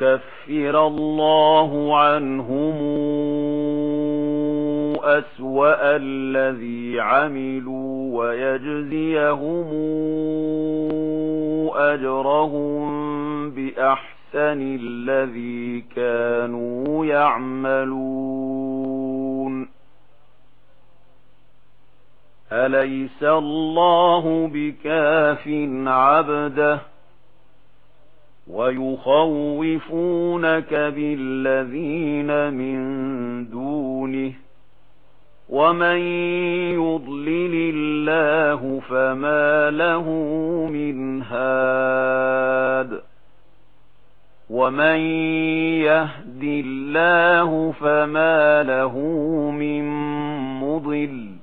يُكَفِّرَ الله عنهم أسوأ الذي عملوا ويجزيهم أجرهم بأحسن الذي كانوا يعملون. أليس الله بكاف عبده؟ وَيُخَوِّفُونَكَ بِالَّذِينَ مِن دُونِهِ وَمَن يُضْلِلِ اللَّهُ فَمَا لَهُ مِنْ هَادٍ وَمَن يَهْدِ اللَّهُ فَمَا لَهُ مِن مُّضِلٍّ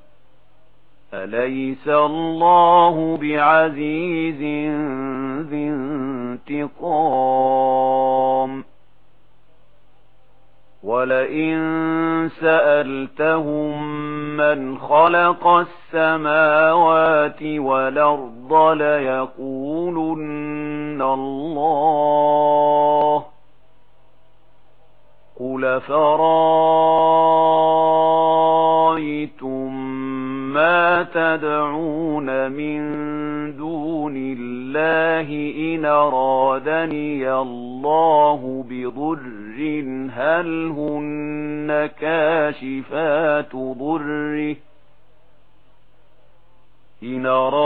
أَلَيْسَ اللَّهُ بِعَزِيزٍ قوم ولئن سألتهم من خلق السماوات والأرض ليقولن الله قل فرأيتم ما تدعون من دون الله الله إن رادني الله بضر هل هن كاشفات ضره؟ إن رادني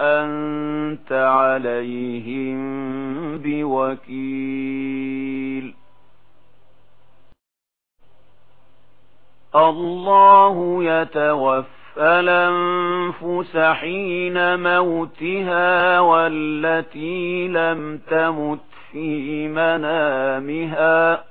عَلَيْهِمْ بِوَكِيلٍ اللَّهُ يَتَوَفَّى الْأَنفُسَ حِينَ مَوْتِهَا وَالَّتِي لَمْ تَمُتْ فِي مَنَامِهَا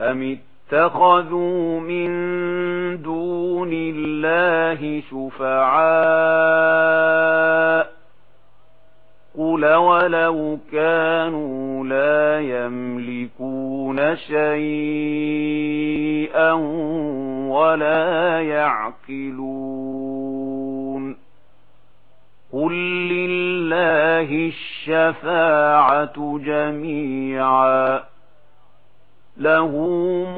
أم اتخذوا من دون الله شفعاء قل ولو كانوا لا يملكون شيئا ولا يعقلون قل لله الشفاعة جميعا له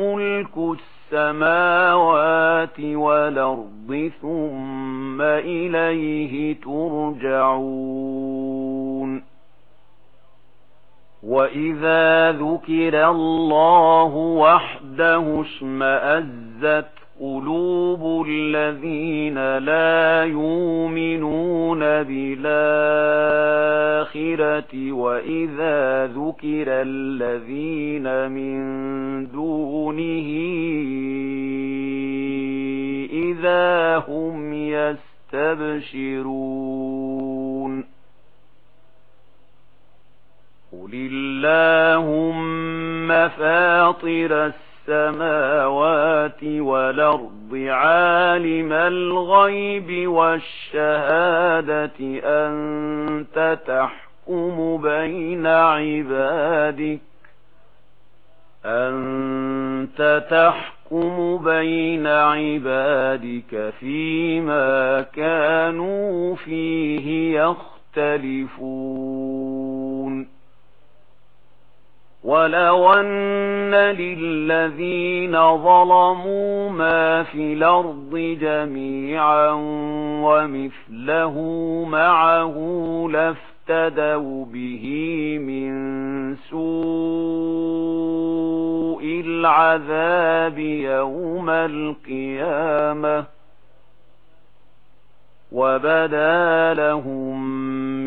ملك السماوات والأرض ثم إليه ترجعون. وإذا ذكر الله وحده اسمأزت قلوب الذين لا يؤمنون بالآخرة وإذا ذكر الذين من دونه إذا هم يستبشرون قل اللهم فاطر السلام السماوات والأرض عالم الغيب والشهادة أنت تحكم بين عبادك أنت تحكم بين عبادك فيما كانوا فيه يختلفون وَلَوْ أَنَّ لِلَّذِينَ ظَلَمُوا مَا فِي الْأَرْضِ جَمِيعًا وَمِثْلَهُ مَعَهُ لَافْتَدَوْا بِهِ مِنْ سُوءِ الْعَذَابِ يَوْمَ الْقِيَامَةِ وَبَدَا لَهُمْ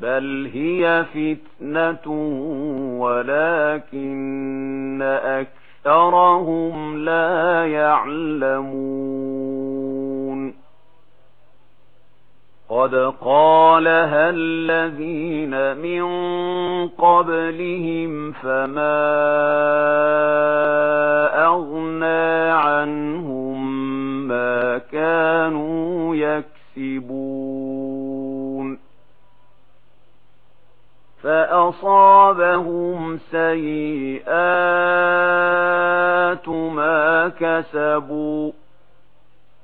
بل هي فتنة ولكن أكثرهم لا يعلمون قد قالها الذين من قبلهم فما أصابهم سيئات ما كسبوا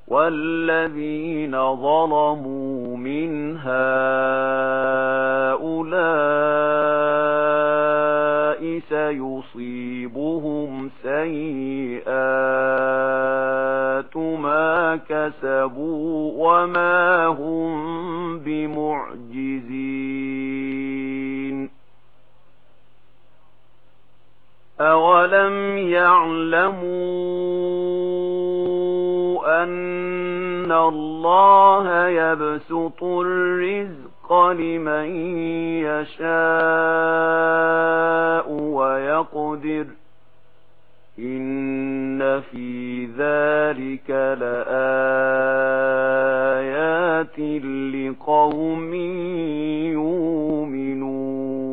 والذين ظلموا من هؤلاء سيصيبهم سيئات ما كسبوا وما هم بمعجزين أَوَلَمْ يَعْلَمُوا أَنَّ اللَّهَ يَبْسُطُ الرِّزْقَ لِمَن يَشَاءُ وَيَقْدِرُ إِنَّ فِي ذَلِكَ لَآيَاتٍ لِقَوْمٍ يُؤْمِنُونَ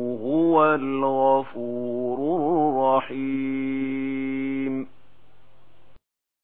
هُوَ الْغَفُورُ